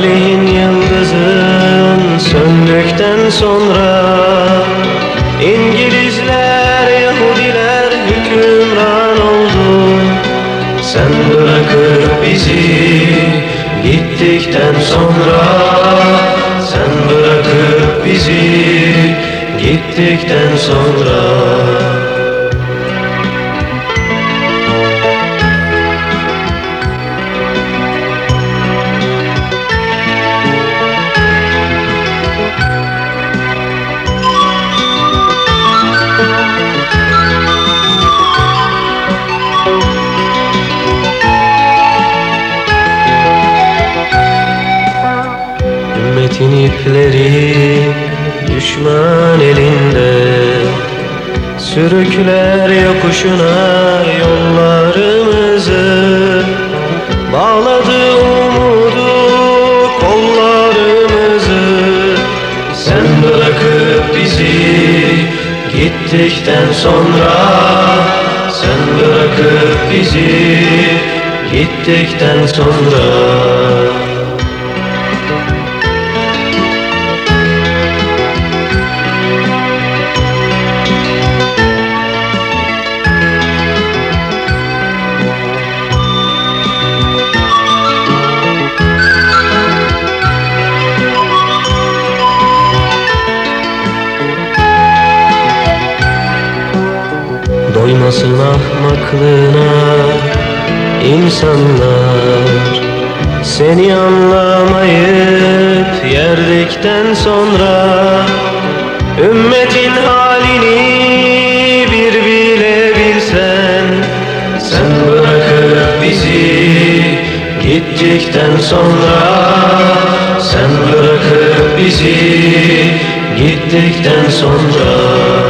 Talihin yıldızın söndükten sonra İngilizler, Yahudiler hükümran oldu. Sen bırakıp bizi gittikten sonra. Sen bırakıp bizi gittikten sonra ipleri düşman elinde. Sürükler yokuşuna yollarımızı Bağladı umudu kollarımızı. Sen bırakıp bizi gittikten sonra Sen bırakıp bizi gittikten sonra Doymasın ahmaklığına insanlar. Seni anlamayıp yerdikten sonra Ümmetin halini bir bile bilsen Sen bırakıp bizi gittikten sonra. Sen bırakıp bizi gittikten sonra